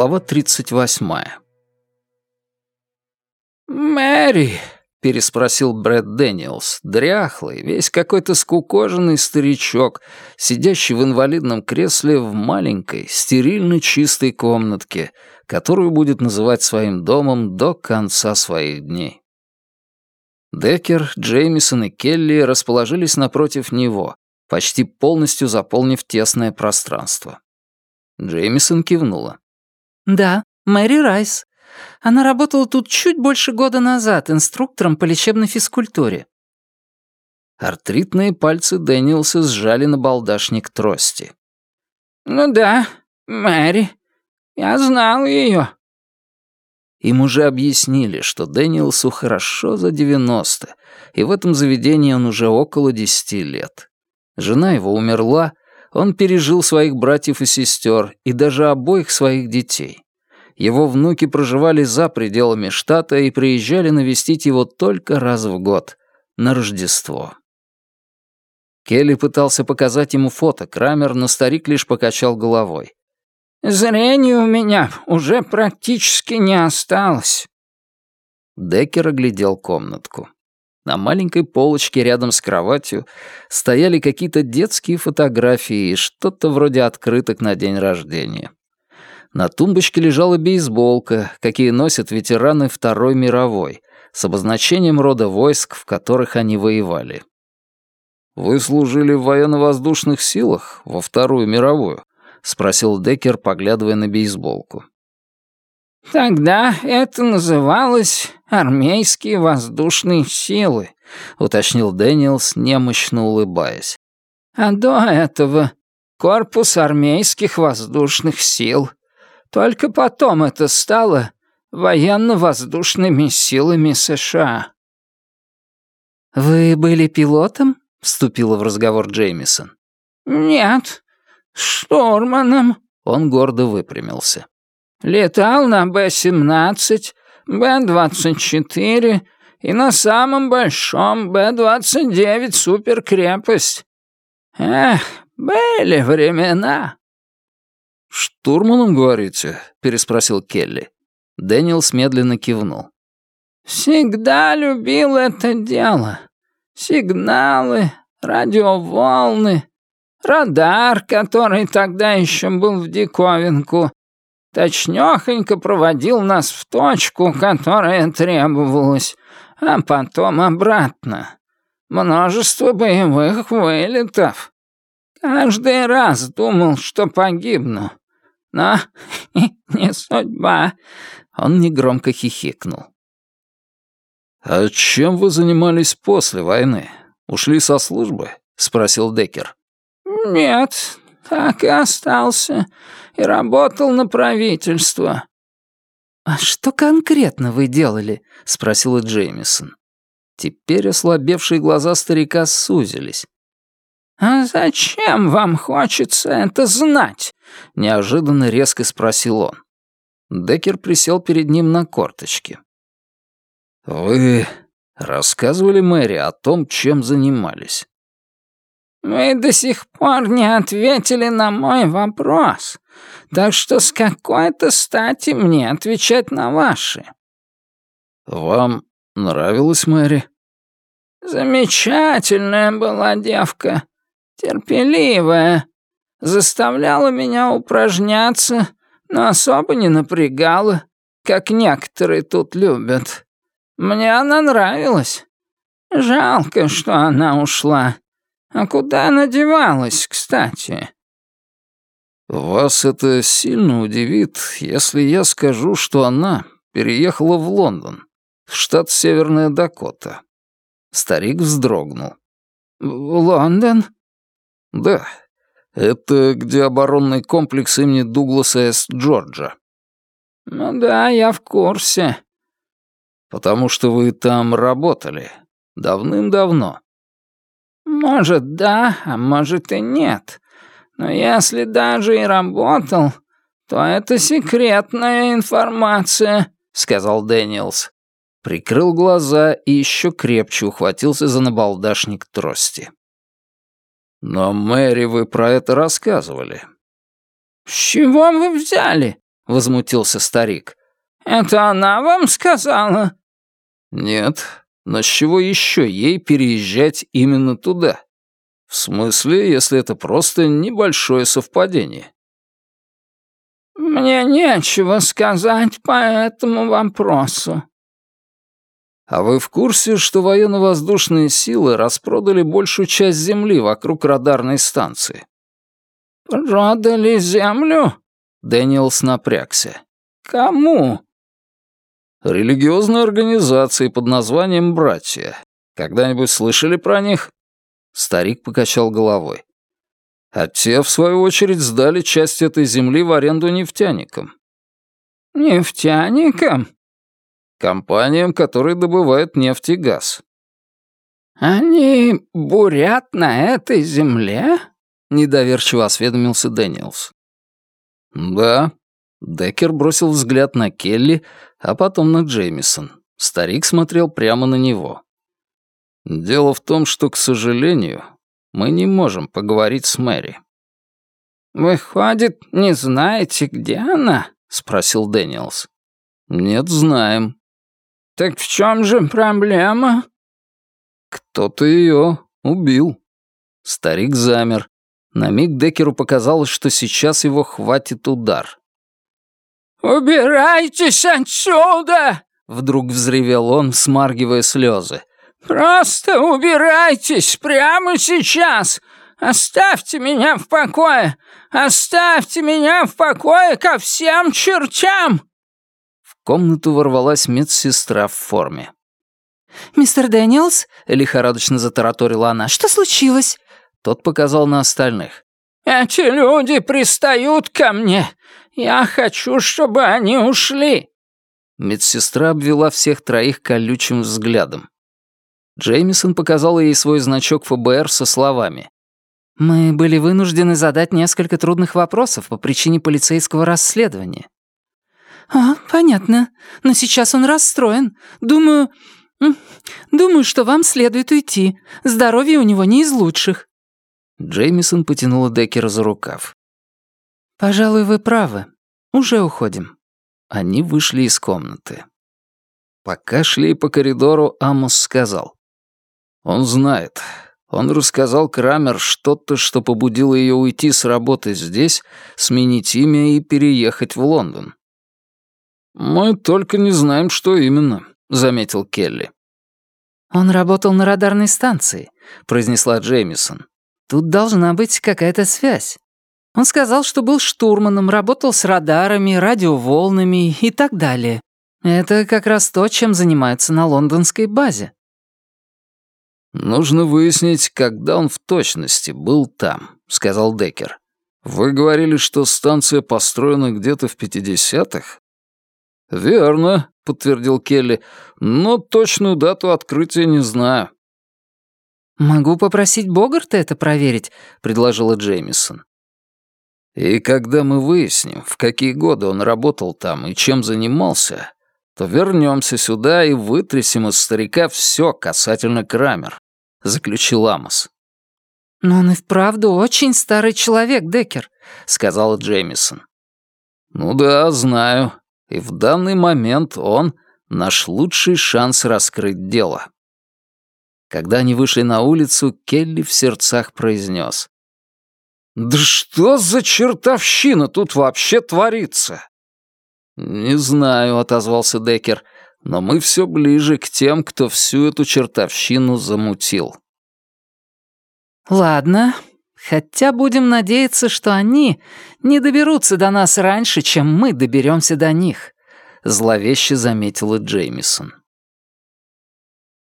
Глава 38. «Мэри!» — переспросил Брэд Дэниелс, дряхлый, весь какой-то скукоженный старичок, сидящий в инвалидном кресле в маленькой, стерильно чистой комнатке, которую будет называть своим домом до конца своих дней. Деккер, Джеймисон и Келли расположились напротив него, почти полностью заполнив тесное пространство. Джеймисон кивнула. «Да, Мэри Райс. Она работала тут чуть больше года назад инструктором по лечебной физкультуре». Артритные пальцы Дэниелса сжали на балдашник трости. «Ну да, Мэри. Я знал ее. Им уже объяснили, что Дэниелсу хорошо за 90, и в этом заведении он уже около 10 лет. Жена его умерла, он пережил своих братьев и сестер и даже обоих своих детей. Его внуки проживали за пределами штата и приезжали навестить его только раз в год, на Рождество. Келли пытался показать ему фото Крамер, но старик лишь покачал головой. «Зрения у меня уже практически не осталось». Деккер оглядел комнатку. На маленькой полочке рядом с кроватью стояли какие-то детские фотографии и что-то вроде открыток на день рождения. На тумбочке лежала бейсболка, какие носят ветераны Второй мировой, с обозначением рода войск, в которых они воевали. «Вы служили в военно-воздушных силах во Вторую мировую?» — спросил Деккер, поглядывая на бейсболку. «Тогда это называлось армейские воздушные силы», — уточнил Дэниелс, немощно улыбаясь. «А до этого корпус армейских воздушных сил. Только потом это стало военно-воздушными силами США». «Вы были пилотом?» — вступила в разговор Джеймисон. «Нет, штурманом». Он гордо выпрямился. Летал на Б-17, Б-24 и на самом большом Б-29 суперкрепость. Эх, были времена. «Штурманом, говорите?» — переспросил Келли. Дэниелс медленно кивнул. «Всегда любил это дело. Сигналы, радиоволны, радар, который тогда еще был в диковинку, точнёхонько проводил нас в точку, которая требовалась, а потом обратно. Множество боевых вылетов. Каждый раз думал, что погибну. Но не судьба. Он негромко хихикнул. «А чем вы занимались после войны? Ушли со службы?» — спросил Деккер. «Нет, так и остался и работал на правительство». «А что конкретно вы делали?» — спросила Джеймисон. Теперь ослабевшие глаза старика сузились. «А зачем вам хочется это знать?» — неожиданно резко спросил он. Деккер присел перед ним на корточки. «Вы рассказывали Мэри о том, чем занимались?» «Вы до сих пор не ответили на мой вопрос, так что с какой-то стати мне отвечать на ваши?» «Вам нравилась Мэри?» «Замечательная была девка, терпеливая, заставляла меня упражняться, но особо не напрягала, как некоторые тут любят. Мне она нравилась. Жалко, что она ушла. А куда она девалась, кстати?» «Вас это сильно удивит, если я скажу, что она переехала в Лондон, в штат Северная Дакота». Старик вздрогнул. «В Лондон?» «Да. Это где оборонный комплекс имени Дугласа С. Джорджа». «Ну да, я в курсе». «Потому что вы там работали. Давным-давно». «Может, да, а может и нет. Но если даже и работал, то это секретная информация», — сказал Дэниелс. Прикрыл глаза и еще крепче ухватился за набалдашник трости. «Но Мэри вы про это рассказывали». «С чего вы взяли?» — возмутился старик. «Это она вам сказала?» «Нет, но с чего еще ей переезжать именно туда? В смысле, если это просто небольшое совпадение?» «Мне нечего сказать по этому вопросу». «А вы в курсе, что военно-воздушные силы распродали большую часть земли вокруг радарной станции?» «Продали землю?» Дэниелс напрягся. «Кому?» «Религиозной организации под названием «Братья». Когда-нибудь слышали про них?» Старик покачал головой. А те, в свою очередь, сдали часть этой земли в аренду нефтяникам. Нефтяникам? Компаниям, которые добывают нефть и газ. Они бурят на этой земле? Недоверчиво осведомился Дэниелс. Да. Деккер бросил взгляд на Келли, а потом на Джеймисон. Старик смотрел прямо на него. Дело в том, что, к сожалению, мы не можем поговорить с Мэри». «Выходит, не знаете, где она?» — спросил Дэниелс. «Нет, знаем». «Так в чем же проблема?» «Кто-то ее убил». Старик замер. На миг Декеру показалось, что сейчас его хватит удар. «Убирайтесь отсюда!» — вдруг взревел он, смаргивая слезы. «Просто убирайтесь прямо сейчас! Оставьте меня в покое! Оставьте меня в покое ко всем чертям!» В комнату ворвалась медсестра в форме. «Мистер Дэниелс?» — лихорадочно затараторила она. «Что случилось?» Тот показал на остальных. «Эти люди пристают ко мне. Я хочу, чтобы они ушли». Медсестра обвела всех троих колючим взглядом. Джеймисон показал ей свой значок ФБР со словами. «Мы были вынуждены задать несколько трудных вопросов по причине полицейского расследования». «А, понятно. Но сейчас он расстроен. Думаю... Думаю, что вам следует уйти. Здоровье у него не из лучших». Джеймисон потянула Деккера за рукав. «Пожалуй, вы правы. Уже уходим». Они вышли из комнаты. Пока шли по коридору, Амос сказал. Он знает. Он рассказал Крамер что-то, что побудило ее уйти с работы здесь, сменить имя и переехать в Лондон. «Мы только не знаем, что именно», — заметил Келли. «Он работал на радарной станции», — произнесла Джеймисон. «Тут должна быть какая-то связь. Он сказал, что был штурманом, работал с радарами, радиоволнами и так далее. Это как раз то, чем занимаются на лондонской базе». «Нужно выяснить, когда он в точности был там», — сказал Деккер. «Вы говорили, что станция построена где-то в 50-х?» «Верно», — подтвердил Келли, «но точную дату открытия не знаю». «Могу попросить Богарта это проверить», — предложила Джеймисон. «И когда мы выясним, в какие годы он работал там и чем занимался, то вернемся сюда и вытрясем из старика все касательно Крамер», — заключил Амос. «Но он и вправду очень старый человек, Деккер», — сказала Джеймисон. «Ну да, знаю. И в данный момент он — наш лучший шанс раскрыть дело». Когда они вышли на улицу, Келли в сердцах произнес. «Да что за чертовщина тут вообще творится?» «Не знаю», — отозвался Деккер, «но мы все ближе к тем, кто всю эту чертовщину замутил». «Ладно, хотя будем надеяться, что они не доберутся до нас раньше, чем мы доберемся до них», — зловеще заметила Джеймисон.